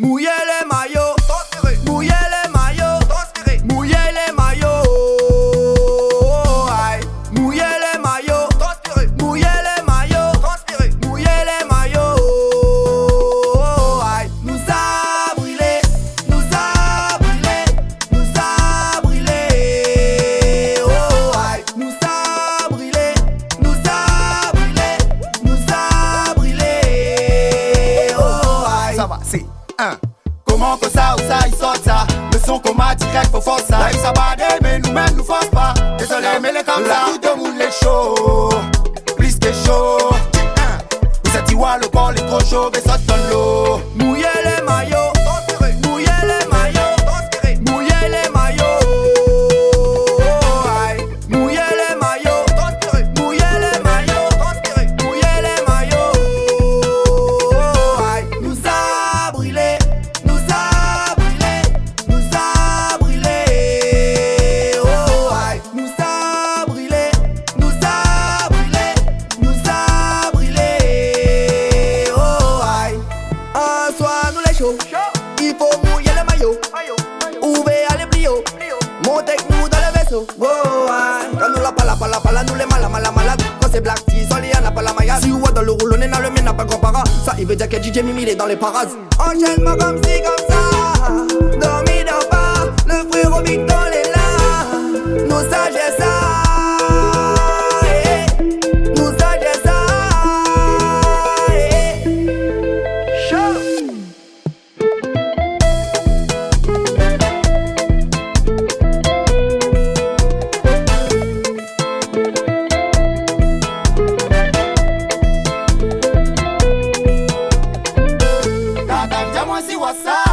Muy elema yo, muy comment que ça ou ça il sort ça. Le son qu'on m'a direct faut force ça Life ça mais nous-mêmes nous force pas. Désolé mais les comme là Tout de monde les chaud Plus que chaud. Hein. Vous êtes dit le corps est trop chaud Mais ça donne l'eau. Mouillez les maillots. Il faut mouiller le maillot, ouvrir les plios. Montez-nous dans le vaisseau. Wow, Quand nous la pala, pala, pala, nous les mala, mala, malades. Quand c'est black, ils sont liés, n'a pas la maillade. Si dans le rouleau, n'a le mien, n'a pas grand para. Ça, il veut dire que DJ Mimi, est dans les paras. Enchaîne-moi comme ci, comme ça. wasiwasa